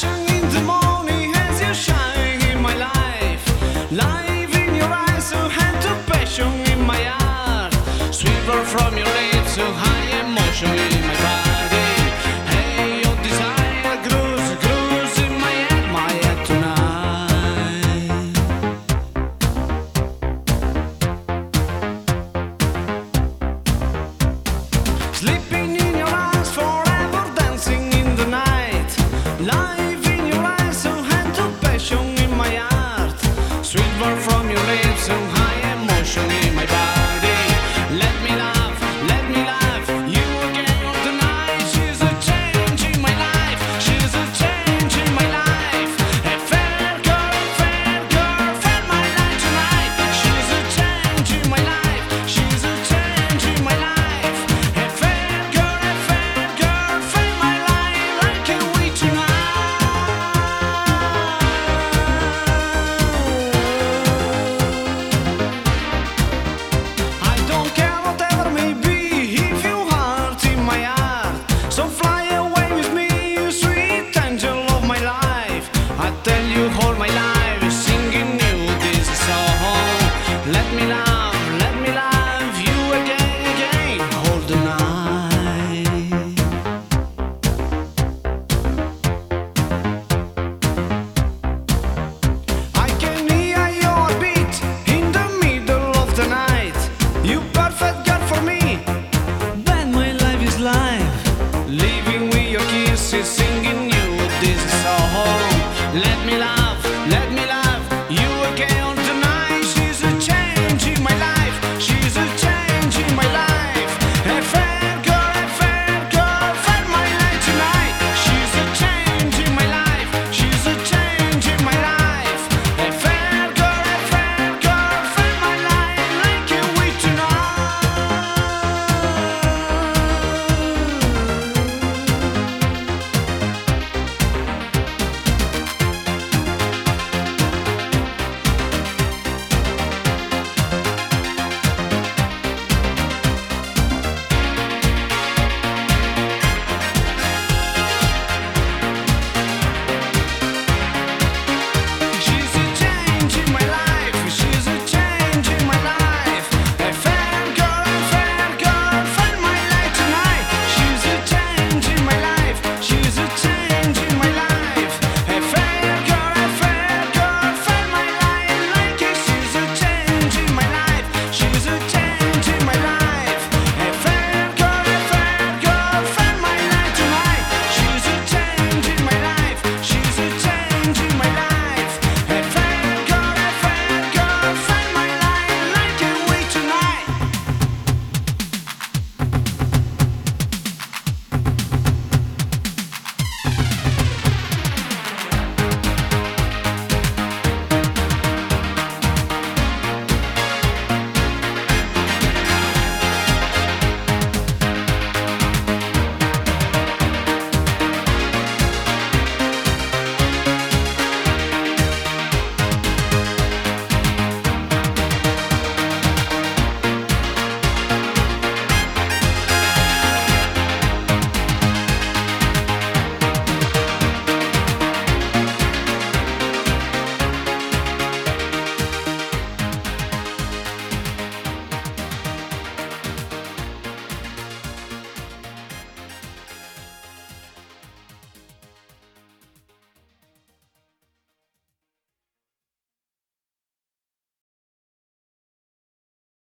passion